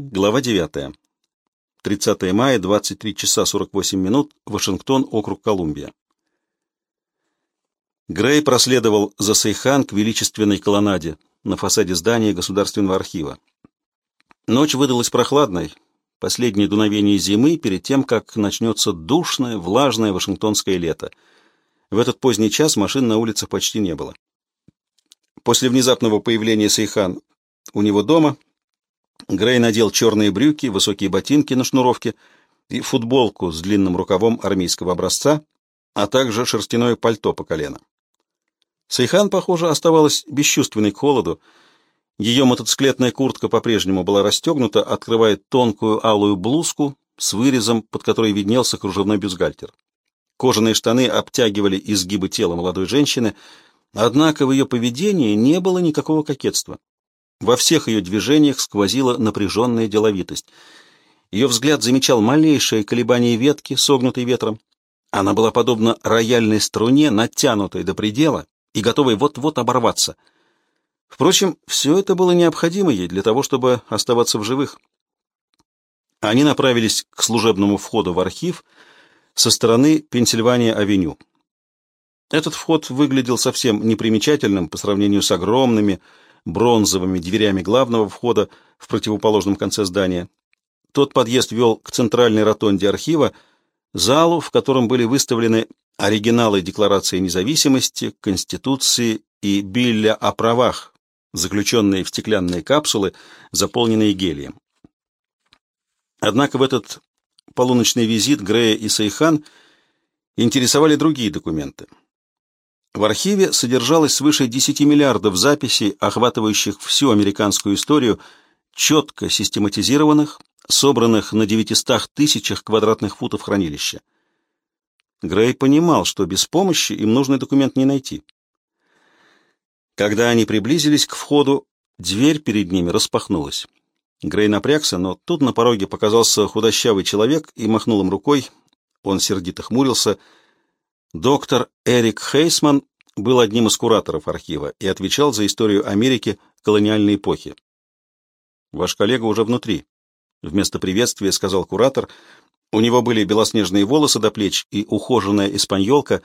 Глава 9. 30 мая, 23 часа 48 минут, Вашингтон, округ Колумбия. Грей проследовал за Сейхан к величественной колоннаде на фасаде здания Государственного архива. Ночь выдалась прохладной, последнее дуновение зимы перед тем, как начнется душное, влажное вашингтонское лето. В этот поздний час машин на улицах почти не было. После внезапного появления Сейхан у него дома Грей надел черные брюки, высокие ботинки на шнуровке и футболку с длинным рукавом армейского образца, а также шерстяное пальто по колено. Сейхан, похоже, оставалась бесчувственной к холоду. Ее мотоциклетная куртка по-прежнему была расстегнута, открывая тонкую алую блузку с вырезом, под которой виднелся кружевной бюстгальтер. Кожаные штаны обтягивали изгибы тела молодой женщины, однако в ее поведении не было никакого кокетства. Во всех ее движениях сквозила напряженная деловитость. Ее взгляд замечал малейшее колебание ветки, согнутой ветром. Она была подобна рояльной струне, натянутой до предела и готовой вот-вот оборваться. Впрочем, все это было необходимо ей для того, чтобы оставаться в живых. Они направились к служебному входу в архив со стороны Пенсильвания-авеню. Этот вход выглядел совсем непримечательным по сравнению с огромными, бронзовыми дверями главного входа в противоположном конце здания. Тот подъезд вел к центральной ротонде архива, залу, в котором были выставлены оригиналы Декларации независимости, Конституции и Билля о правах, заключенные в стеклянные капсулы, заполненные гелием. Однако в этот полуночный визит Грея и Сайхан интересовали другие документы. В архиве содержалось свыше 10 миллиардов записей, охватывающих всю американскую историю, четко систематизированных, собранных на 900 тысячах квадратных футов хранилища. Грей понимал, что без помощи им нужный документ не найти. Когда они приблизились к входу, дверь перед ними распахнулась. Грей напрягся, но тут на пороге показался худощавый человек и махнул им рукой. Он сердито хмурился — Доктор Эрик Хейсман был одним из кураторов архива и отвечал за историю Америки колониальной эпохи. «Ваш коллега уже внутри», — вместо приветствия сказал куратор. У него были белоснежные волосы до плеч и ухоженная испаньолка.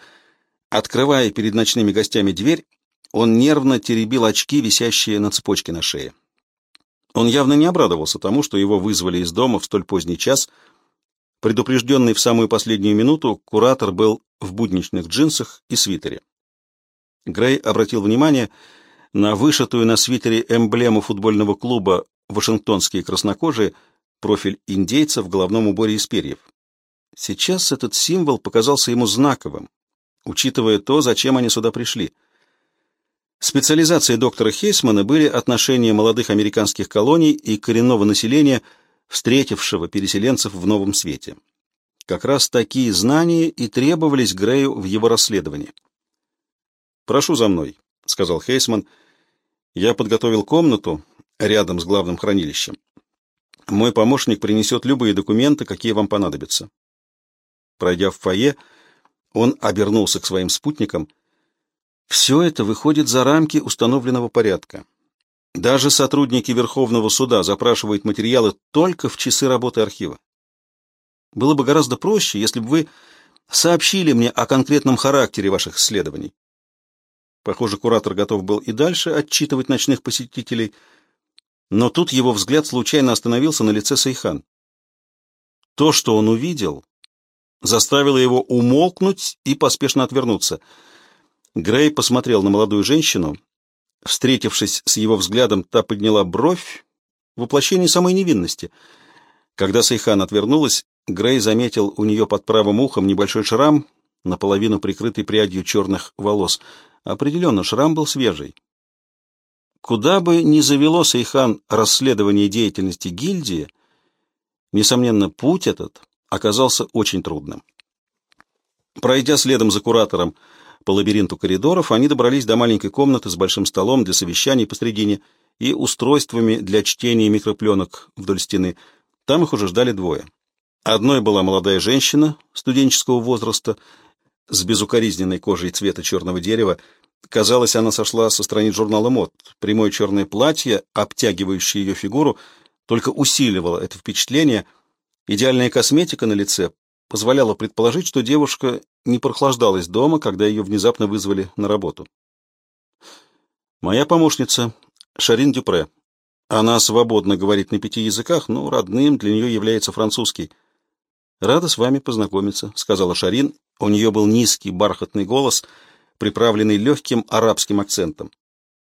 Открывая перед ночными гостями дверь, он нервно теребил очки, висящие на цепочке на шее. Он явно не обрадовался тому, что его вызвали из дома в столь поздний час. Предупрежденный в самую последнюю минуту, куратор был в будничных джинсах и свитере. Грей обратил внимание на вышитую на свитере эмблему футбольного клуба «Вашингтонские краснокожие», профиль индейца в головном уборе из перьев. Сейчас этот символ показался ему знаковым, учитывая то, зачем они сюда пришли. Специализацией доктора Хейсмана были отношения молодых американских колоний и коренного населения, встретившего переселенцев в новом свете. Как раз такие знания и требовались Грею в его расследовании. «Прошу за мной», — сказал Хейсман. «Я подготовил комнату рядом с главным хранилищем. Мой помощник принесет любые документы, какие вам понадобятся». Пройдя в фойе, он обернулся к своим спутникам. «Все это выходит за рамки установленного порядка. Даже сотрудники Верховного суда запрашивают материалы только в часы работы архива. Было бы гораздо проще, если бы вы сообщили мне о конкретном характере ваших исследований. Похоже, куратор готов был и дальше отчитывать ночных посетителей, но тут его взгляд случайно остановился на лице Сайхан. То, что он увидел, заставило его умолкнуть и поспешно отвернуться. Грей посмотрел на молодую женщину. Встретившись с его взглядом, та подняла бровь, воплощение самой невинности. Когда Сайхан отвернулась, Грей заметил у нее под правым ухом небольшой шрам, наполовину прикрытый прядью черных волос. Определенно, шрам был свежий. Куда бы ни завело Сайхан расследование деятельности гильдии, несомненно, путь этот оказался очень трудным. Пройдя следом за куратором по лабиринту коридоров, они добрались до маленькой комнаты с большим столом для совещаний посредине и устройствами для чтения микропленок вдоль стены. Там их уже ждали двое. Одной была молодая женщина студенческого возраста с безукоризненной кожей цвета черного дерева. Казалось, она сошла со страниц журнала «Мод». Прямое черное платье, обтягивающее ее фигуру, только усиливало это впечатление. Идеальная косметика на лице позволяла предположить, что девушка не прохлаждалась дома, когда ее внезапно вызвали на работу. «Моя помощница Шарин Дюпре. Она свободно говорит на пяти языках, но родным для нее является французский. «Рада с вами познакомиться», — сказала Шарин. У нее был низкий бархатный голос, приправленный легким арабским акцентом.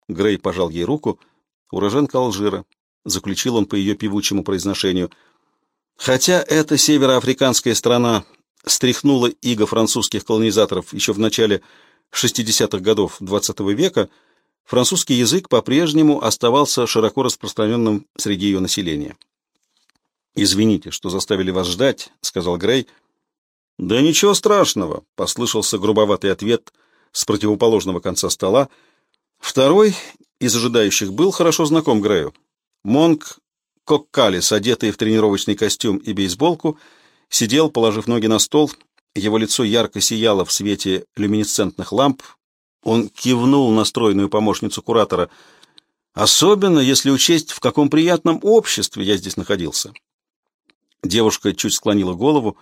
Грей пожал ей руку. «Уроженка Алжира», — заключил он по ее певучему произношению. Хотя эта североафриканская страна стряхнула иго французских колонизаторов еще в начале 60-х годов XX века, французский язык по-прежнему оставался широко распространенным среди ее населения. «Извините, что заставили вас ждать», — сказал Грей. «Да ничего страшного», — послышался грубоватый ответ с противоположного конца стола. Второй из ожидающих был хорошо знаком Грею. Монк Коккалис, одетый в тренировочный костюм и бейсболку, сидел, положив ноги на стол. Его лицо ярко сияло в свете люминесцентных ламп. Он кивнул на стройную помощницу куратора. «Особенно, если учесть, в каком приятном обществе я здесь находился». Девушка чуть склонила голову,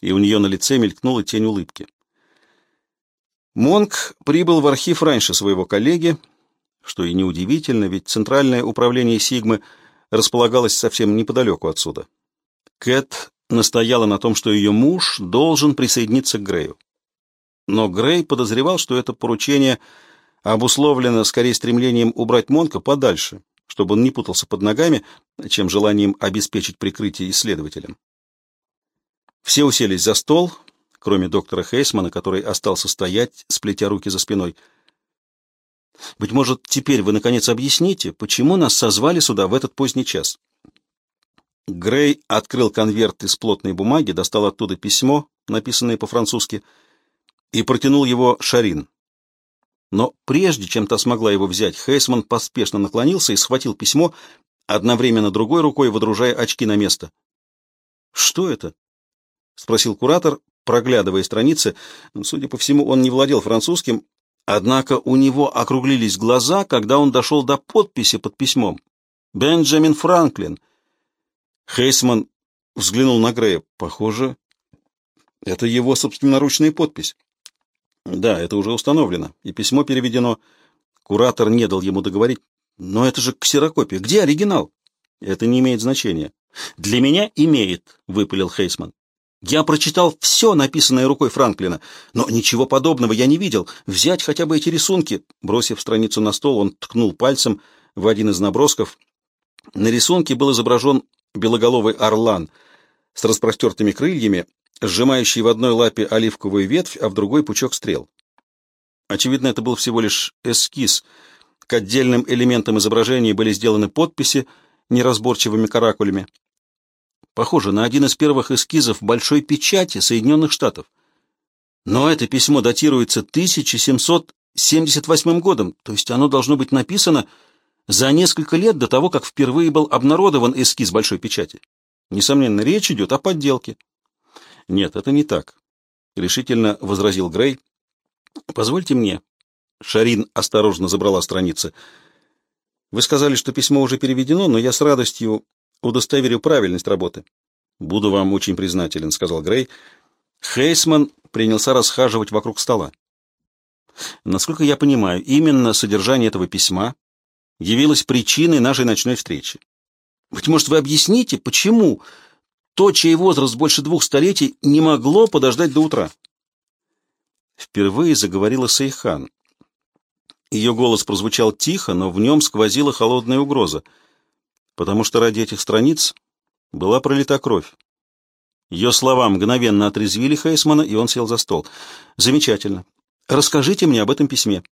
и у нее на лице мелькнула тень улыбки. Монк прибыл в архив раньше своего коллеги, что и неудивительно, ведь Центральное управление Сигмы располагалось совсем неподалеку отсюда. Кэт настояла на том, что ее муж должен присоединиться к Грею. Но Грей подозревал, что это поручение обусловлено скорее стремлением убрать Монка подальше, чтобы он не путался под ногами, чем желанием обеспечить прикрытие исследователям. Все уселись за стол, кроме доктора Хейсмана, который остался стоять, сплетя руки за спиной. «Быть может, теперь вы, наконец, объясните, почему нас созвали сюда в этот поздний час?» Грей открыл конверт из плотной бумаги, достал оттуда письмо, написанное по-французски, и протянул его Шарин. Но прежде чем та смогла его взять, Хейсман поспешно наклонился и схватил письмо, одновременно другой рукой водружая очки на место. «Что это?» — спросил куратор, проглядывая страницы. Судя по всему, он не владел французским, однако у него округлились глаза, когда он дошел до подписи под письмом. «Бенджамин Франклин». Хейсман взглянул на Грея. «Похоже, это его собственноручная подпись». Да, это уже установлено, и письмо переведено. Куратор не дал ему договорить. Но это же ксерокопия. Где оригинал? Это не имеет значения. Для меня имеет, выпалил Хейсман. Я прочитал все, написанное рукой Франклина, но ничего подобного я не видел. Взять хотя бы эти рисунки. Бросив страницу на стол, он ткнул пальцем в один из набросков. На рисунке был изображен белоголовый орлан с распростертыми крыльями сжимающий в одной лапе оливковую ветвь, а в другой пучок стрел. Очевидно, это был всего лишь эскиз. К отдельным элементам изображения были сделаны подписи неразборчивыми каракулями. Похоже на один из первых эскизов большой печати Соединенных Штатов. Но это письмо датируется 1778 годом, то есть оно должно быть написано за несколько лет до того, как впервые был обнародован эскиз большой печати. Несомненно, речь идет о подделке. «Нет, это не так», — решительно возразил Грей. «Позвольте мне». Шарин осторожно забрала страницы. «Вы сказали, что письмо уже переведено, но я с радостью удостоверю правильность работы». «Буду вам очень признателен», — сказал Грей. Хейсман принялся расхаживать вокруг стола. Насколько я понимаю, именно содержание этого письма явилось причиной нашей ночной встречи. Быть может, вы объясните, почему то, чей возраст больше двух столетий, не могло подождать до утра. Впервые заговорила Сейхан. Ее голос прозвучал тихо, но в нем сквозила холодная угроза, потому что ради этих страниц была пролита кровь. Ее слова мгновенно отрезвили Хейсмана, и он сел за стол. «Замечательно. Расскажите мне об этом письме».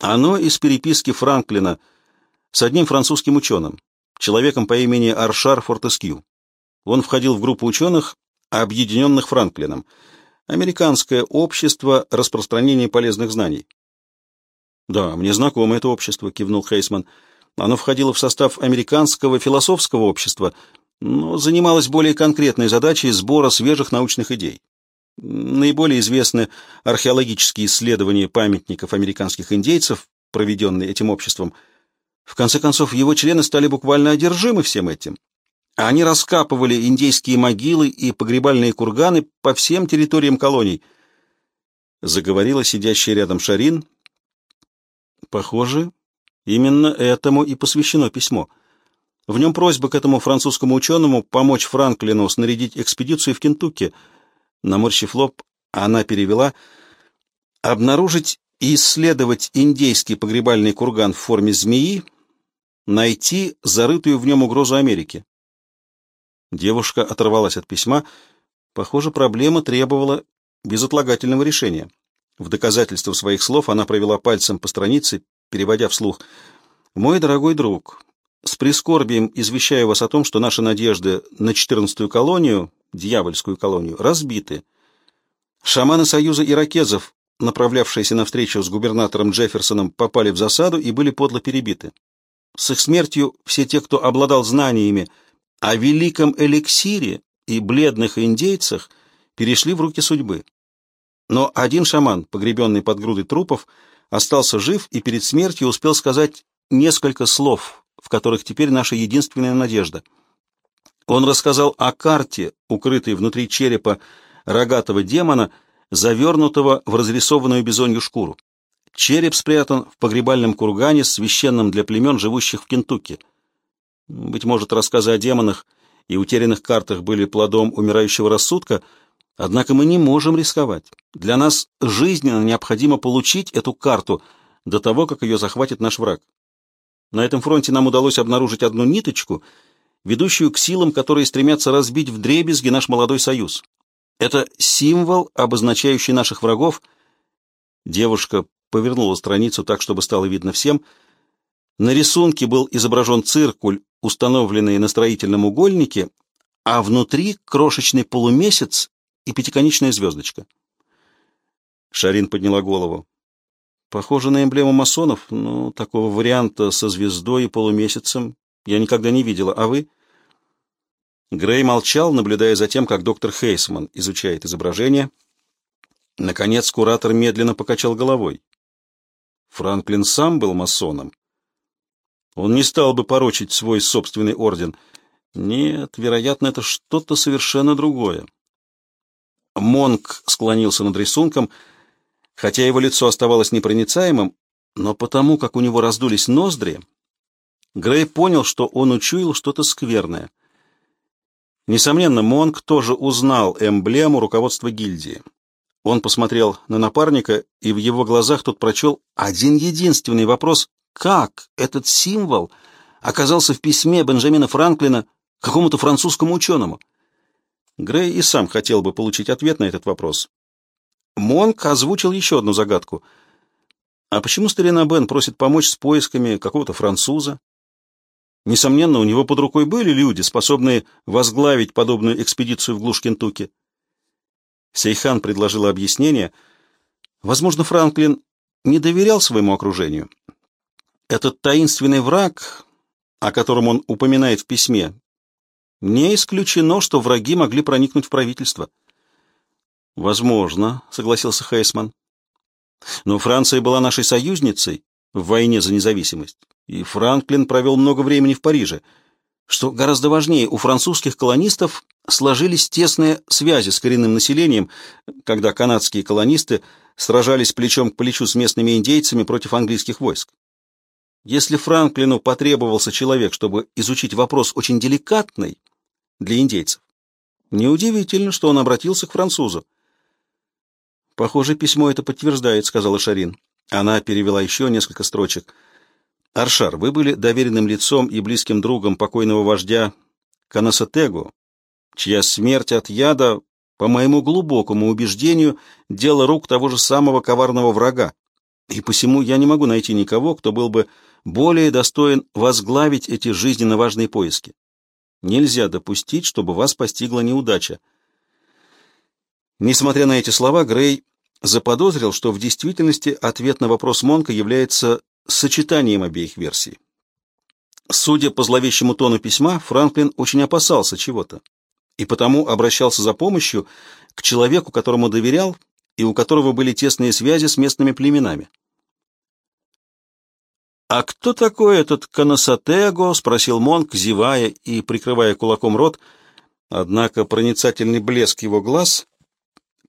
Оно из переписки Франклина с одним французским ученым, человеком по имени Аршар Фортескью. Он входил в группу ученых, объединенных Франклином, Американское общество распространения полезных знаний. «Да, мне знакомо это общество», — кивнул Хейсман. «Оно входило в состав Американского философского общества, но занималось более конкретной задачей сбора свежих научных идей. Наиболее известны археологические исследования памятников американских индейцев, проведенные этим обществом. В конце концов, его члены стали буквально одержимы всем этим. Они раскапывали индейские могилы и погребальные курганы по всем территориям колоний. Заговорила сидящая рядом Шарин. Похоже, именно этому и посвящено письмо. В нем просьба к этому французскому ученому помочь Франклину снарядить экспедицию в Кентукки. Наморщив лоб, она перевела «Обнаружить и исследовать индейский погребальный курган в форме змеи, найти зарытую в нем угрозу Америки». Девушка оторвалась от письма. Похоже, проблема требовала безотлагательного решения. В доказательство своих слов она провела пальцем по странице, переводя вслух. «Мой дорогой друг, с прискорбием извещаю вас о том, что наши надежды на четырнадцатую колонию, дьявольскую колонию, разбиты. Шаманы Союза иракезов, направлявшиеся на встречу с губернатором Джефферсоном, попали в засаду и были подло перебиты. С их смертью все те, кто обладал знаниями о великом эликсире и бледных индейцах, перешли в руки судьбы. Но один шаман, погребенный под грудой трупов, остался жив и перед смертью успел сказать несколько слов, в которых теперь наша единственная надежда. Он рассказал о карте, укрытой внутри черепа рогатого демона, завернутого в разрисованную бизонью шкуру. Череп спрятан в погребальном кургане, священном для племен, живущих в Кентукки. Быть может, рассказы о демонах и утерянных картах были плодом умирающего рассудка, однако мы не можем рисковать. Для нас жизненно необходимо получить эту карту до того, как ее захватит наш враг. На этом фронте нам удалось обнаружить одну ниточку, ведущую к силам, которые стремятся разбить вдребезги наш молодой союз. Это символ, обозначающий наших врагов. Девушка повернула страницу так, чтобы стало видно всем. На рисунке был изображен циркуль, установленный на строительном угольнике, а внутри крошечный полумесяц и пятиконечная звездочка. Шарин подняла голову. Похоже на эмблему масонов, но такого варианта со звездой и полумесяцем я никогда не видела. А вы? Грей молчал, наблюдая за тем, как доктор Хейсман изучает изображение. Наконец куратор медленно покачал головой. Франклин сам был масоном. Он не стал бы порочить свой собственный орден. Нет, вероятно, это что-то совершенно другое. Монк склонился над рисунком, хотя его лицо оставалось непроницаемым, но потому, как у него раздулись ноздри, Грей понял, что он учуял что-то скверное — Несомненно, Монк тоже узнал эмблему руководства гильдии. Он посмотрел на напарника, и в его глазах тот прочел один единственный вопрос «Как этот символ оказался в письме Бенджамина Франклина какому-то французскому ученому?» Грей и сам хотел бы получить ответ на этот вопрос. Монк озвучил еще одну загадку. А почему старина Бен просит помочь с поисками какого-то француза? Несомненно, у него под рукой были люди, способные возглавить подобную экспедицию в глушь Кентукки. Сейхан предложила объяснение. Возможно, Франклин не доверял своему окружению. Этот таинственный враг, о котором он упоминает в письме, не исключено, что враги могли проникнуть в правительство. «Возможно», — согласился Хейсман. «Но Франция была нашей союзницей в войне за независимость и Франклин провел много времени в Париже. Что гораздо важнее, у французских колонистов сложились тесные связи с коренным населением, когда канадские колонисты сражались плечом к плечу с местными индейцами против английских войск. Если Франклину потребовался человек, чтобы изучить вопрос очень деликатный для индейцев, неудивительно, что он обратился к французу. «Похоже, письмо это подтверждает», — сказала Шарин. Она перевела еще несколько строчек — Аршар, вы были доверенным лицом и близким другом покойного вождя Канасатегу, чья смерть от яда, по моему глубокому убеждению, дело рук того же самого коварного врага, и посему я не могу найти никого, кто был бы более достоин возглавить эти жизненно важные поиски. Нельзя допустить, чтобы вас постигла неудача. Несмотря на эти слова, Грей заподозрил, что в действительности ответ на вопрос Монка является сочетанием обеих версий. Судя по зловещему тону письма, Франклин очень опасался чего-то и потому обращался за помощью к человеку, которому доверял и у которого были тесные связи с местными племенами. «А кто такой этот Канасатего?» — спросил Монк, зевая и прикрывая кулаком рот. Однако проницательный блеск его глаз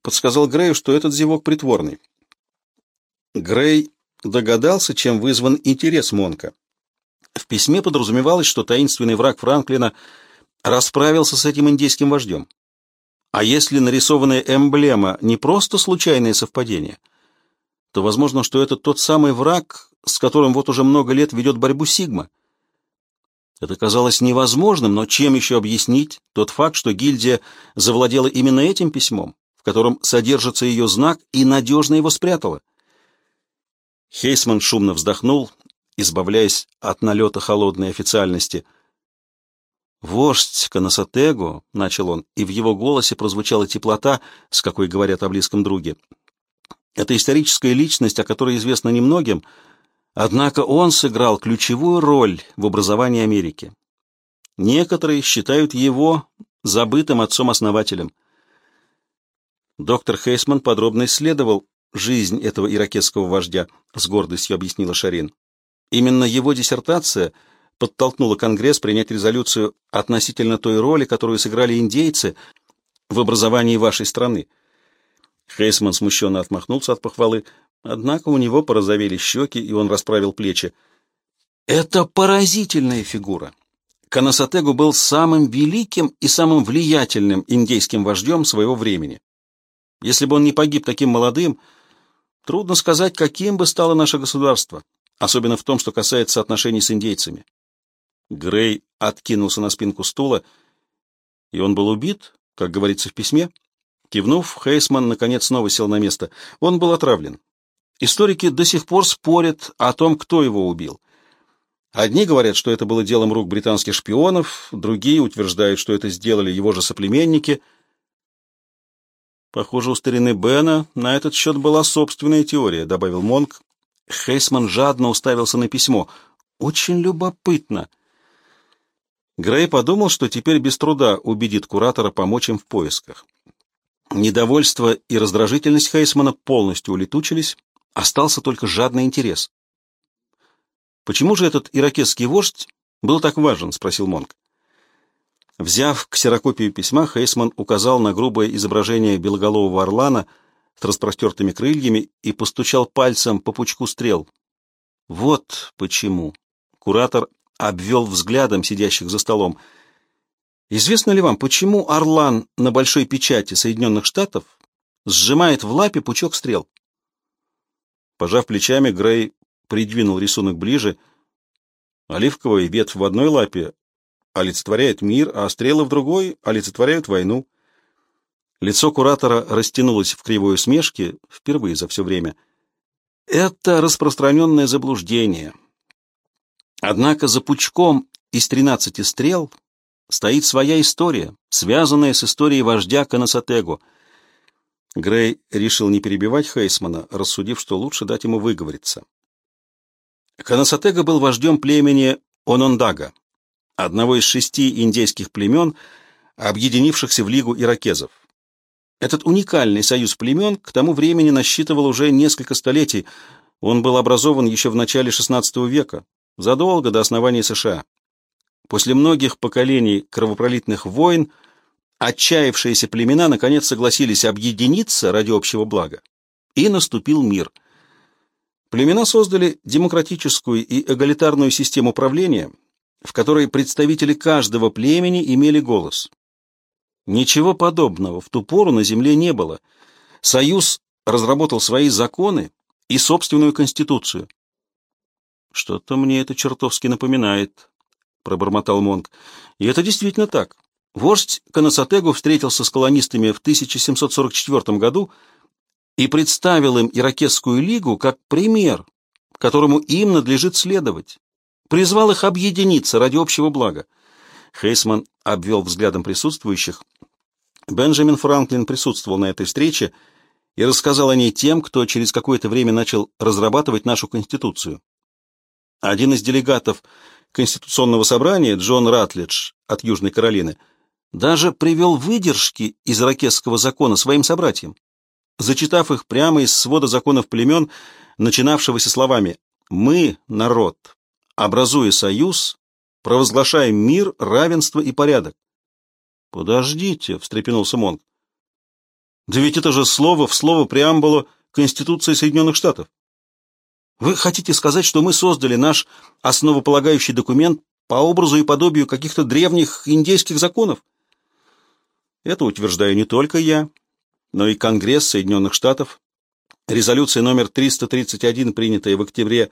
подсказал Грею, что этот зевок притворный. Грей догадался, чем вызван интерес Монка. В письме подразумевалось, что таинственный враг Франклина расправился с этим индейским вождем. А если нарисованная эмблема не просто случайное совпадение, то возможно, что это тот самый враг, с которым вот уже много лет ведет борьбу Сигма. Это казалось невозможным, но чем еще объяснить тот факт, что гильдия завладела именно этим письмом, котором содержится ее знак, и надежно его спрятала? Хейсман шумно вздохнул, избавляясь от налета холодной официальности. «Вождь Канасатего», — начал он, и в его голосе прозвучала теплота, с какой говорят о близком друге. «Это историческая личность, о которой известно немногим, однако он сыграл ключевую роль в образовании Америки. Некоторые считают его забытым отцом-основателем». Доктор Хейсман подробно исследовал жизнь этого иракетского вождя, с гордостью объяснила Шарин. Именно его диссертация подтолкнула Конгресс принять резолюцию относительно той роли, которую сыграли индейцы в образовании вашей страны. Хейсман смущенно отмахнулся от похвалы, однако у него порозовели щеки, и он расправил плечи. Это поразительная фигура. Канасатегу был самым великим и самым влиятельным индейским вождем своего времени. Если бы он не погиб таким молодым, трудно сказать, каким бы стало наше государство особенно в том, что касается отношений с индейцами. Грей откинулся на спинку стула, и он был убит, как говорится в письме. Кивнув, Хейсман наконец снова сел на место. Он был отравлен. Историки до сих пор спорят о том, кто его убил. Одни говорят, что это было делом рук британских шпионов, другие утверждают, что это сделали его же соплеменники. Похоже, у старины Бена на этот счет была собственная теория, добавил Монк, Хейсман жадно уставился на письмо. «Очень любопытно». Грей подумал, что теперь без труда убедит куратора помочь им в поисках. Недовольство и раздражительность Хейсмана полностью улетучились, остался только жадный интерес. «Почему же этот иракетский вождь был так важен?» — спросил Монк. Взяв ксерокопию письма, Хейсман указал на грубое изображение белоголового орлана — с распростертыми крыльями и постучал пальцем по пучку стрел. Вот почему. Куратор обвел взглядом сидящих за столом. Известно ли вам, почему орлан на большой печати Соединенных Штатов сжимает в лапе пучок стрел? Пожав плечами, Грей придвинул рисунок ближе. Оливковая ветвь в одной лапе олицетворяет мир, а стрелы в другой олицетворяют войну. Лицо куратора растянулось в кривой усмешке впервые за все время. Это распространенное заблуждение. Однако за пучком из тринадцати стрел стоит своя история, связанная с историей вождя Канасатего. Грей решил не перебивать Хейсмана, рассудив, что лучше дать ему выговориться. Канасатего был вождем племени Онондага, одного из шести индейских племен, объединившихся в Лигу иракезов. Этот уникальный союз племен к тому времени насчитывал уже несколько столетий. Он был образован еще в начале XVI века, задолго до основания США. После многих поколений кровопролитных войн отчаявшиеся племена наконец согласились объединиться ради общего блага. И наступил мир. Племена создали демократическую и эгалитарную систему правления, в которой представители каждого племени имели голос. Ничего подобного в ту пору на Земле не было. Союз разработал свои законы и собственную конституцию. «Что-то мне это чертовски напоминает», — пробормотал Монг. «И это действительно так. Вождь Канасатегу встретился с колонистами в 1744 году и представил им Иракетскую лигу как пример, которому им надлежит следовать. Призвал их объединиться ради общего блага. Хейсман обвел взглядом присутствующих. Бенджамин Франклин присутствовал на этой встрече и рассказал о ней тем, кто через какое-то время начал разрабатывать нашу Конституцию. Один из делегатов Конституционного собрания, Джон Ратлидж от Южной Каролины, даже привел выдержки из ракетского закона своим собратьям, зачитав их прямо из свода законов племен, начинавшегося словами Мы, народ, образуя союз, провозглашаем мир, равенство и порядок. Подождите, встрепенулся Монг. Да ведь это же слово в слово преамбула Конституции Соединенных Штатов. Вы хотите сказать, что мы создали наш основополагающий документ по образу и подобию каких-то древних индейских законов? Это утверждаю не только я, но и Конгресс Соединенных Штатов. Резолюция номер 331, принятая в октябре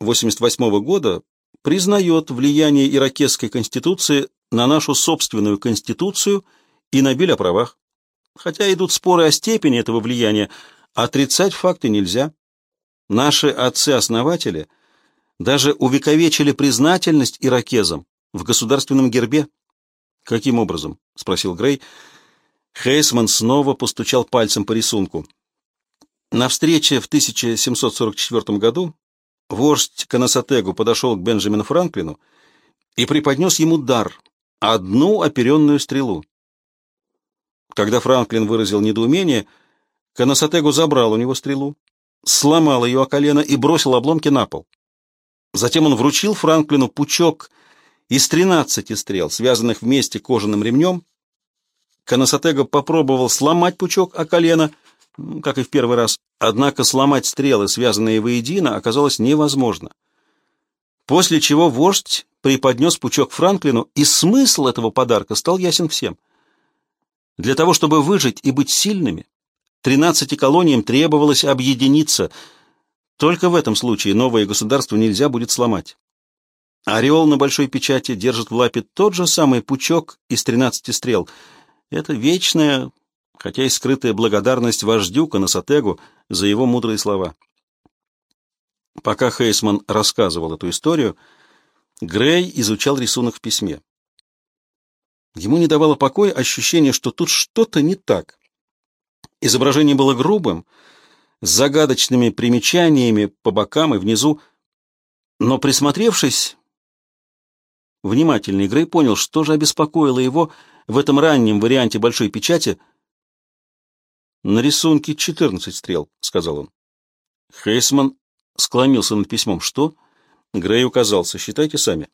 1988 года, признает влияние иракетской конституции на нашу собственную конституцию и на биль о правах. Хотя идут споры о степени этого влияния, отрицать факты нельзя. Наши отцы-основатели даже увековечили признательность иракезам в государственном гербе. «Каким образом?» — спросил Грей. Хейсман снова постучал пальцем по рисунку. На встрече в 1744 году вождь Канасатегу подошел к Бенджамину Франклину и преподнес ему дар — одну оперенную стрелу. Когда Франклин выразил недоумение, Канасатегу забрал у него стрелу, сломал ее о колено и бросил обломки на пол. Затем он вручил Франклину пучок из тринадцати стрел, связанных вместе кожаным ремнем. Канасатега попробовал сломать пучок о колено, как и в первый раз, однако сломать стрелы, связанные воедино, оказалось невозможно. После чего вождь преподнес пучок Франклину, и смысл этого подарка стал ясен всем. Для того, чтобы выжить и быть сильными, тринадцати колониям требовалось объединиться. Только в этом случае новое государство нельзя будет сломать. Орел на большой печати держит в лапе тот же самый пучок из тринадцати стрел. Это вечная, хотя и скрытая благодарность вождю Канасатегу за его мудрые слова. Пока Хейсман рассказывал эту историю, Грей изучал рисунок в письме. Ему не давало покоя ощущение, что тут что-то не так. Изображение было грубым, с загадочными примечаниями по бокам и внизу, но присмотревшись, Внимательный Грей понял, что же обеспокоило его в этом раннем варианте большой печати. «На рисунке 14 стрел», — сказал он. Хейсман склонился над письмом. «Что?» Грей указался. «Считайте сами».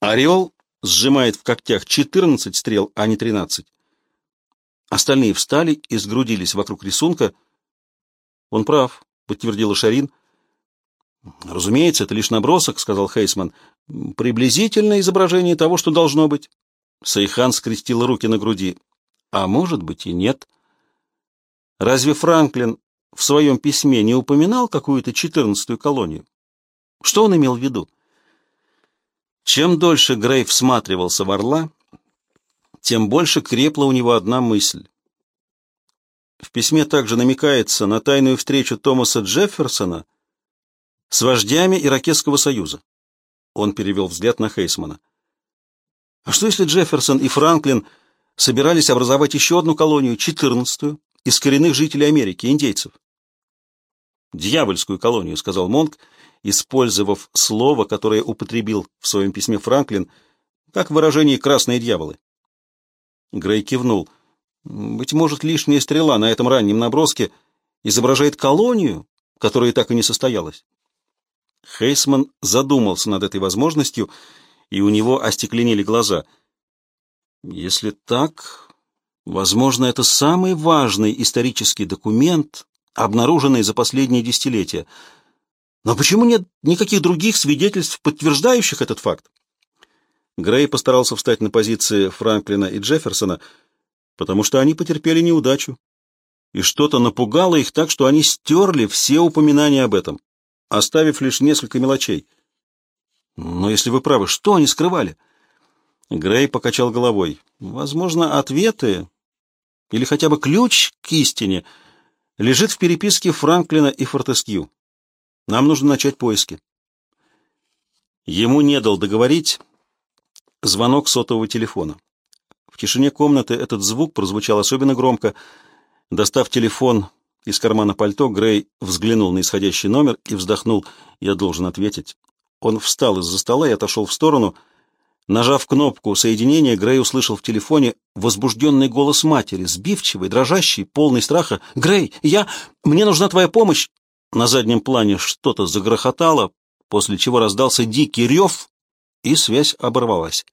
«Орел сжимает в когтях 14 стрел, а не 13». Остальные встали и сгрудились вокруг рисунка. «Он прав», — подтвердила Шарин. «Разумеется, это лишь набросок», — сказал Хейсман. Приблизительное изображение того, что должно быть. Сайхан скрестил руки на груди. А может быть и нет. Разве Франклин в своем письме не упоминал какую-то четырнадцатую колонию? Что он имел в виду? Чем дольше Грей всматривался в орла, тем больше крепла у него одна мысль. В письме также намекается на тайную встречу Томаса Джефферсона с вождями Иракетского союза. Он перевел взгляд на Хейсмана. А что если Джефферсон и Франклин собирались образовать еще одну колонию, четырнадцатую, из коренных жителей Америки, индейцев? «Дьявольскую колонию», — сказал Монк, использовав слово, которое употребил в своем письме Франклин, как выражение «красные дьяволы». Грей кивнул. «Быть может, лишняя стрела на этом раннем наброске изображает колонию, которая так и не состоялась. Хейсман задумался над этой возможностью, и у него остекленели глаза. Если так, возможно, это самый важный исторический документ, обнаруженный за последние десятилетия. Но почему нет никаких других свидетельств, подтверждающих этот факт? Грей постарался встать на позиции Франклина и Джефферсона, потому что они потерпели неудачу. И что-то напугало их так, что они стерли все упоминания об этом оставив лишь несколько мелочей. Но если вы правы, что они скрывали? Грей покачал головой. Возможно, ответы или хотя бы ключ к истине лежит в переписке Франклина и Фортескью. Нам нужно начать поиски. Ему не дал договорить звонок сотового телефона. В тишине комнаты этот звук прозвучал особенно громко. Достав телефон, из кармана пальто Грей взглянул на исходящий номер и вздохнул. «Я должен ответить». Он встал из-за стола и отошел в сторону. Нажав кнопку соединения, Грей услышал в телефоне возбужденный голос матери, сбивчивый, дрожащий, полный страха. «Грей, я... Мне нужна твоя помощь!» На заднем плане что-то загрохотало, после чего раздался дикий рев, и связь оборвалась.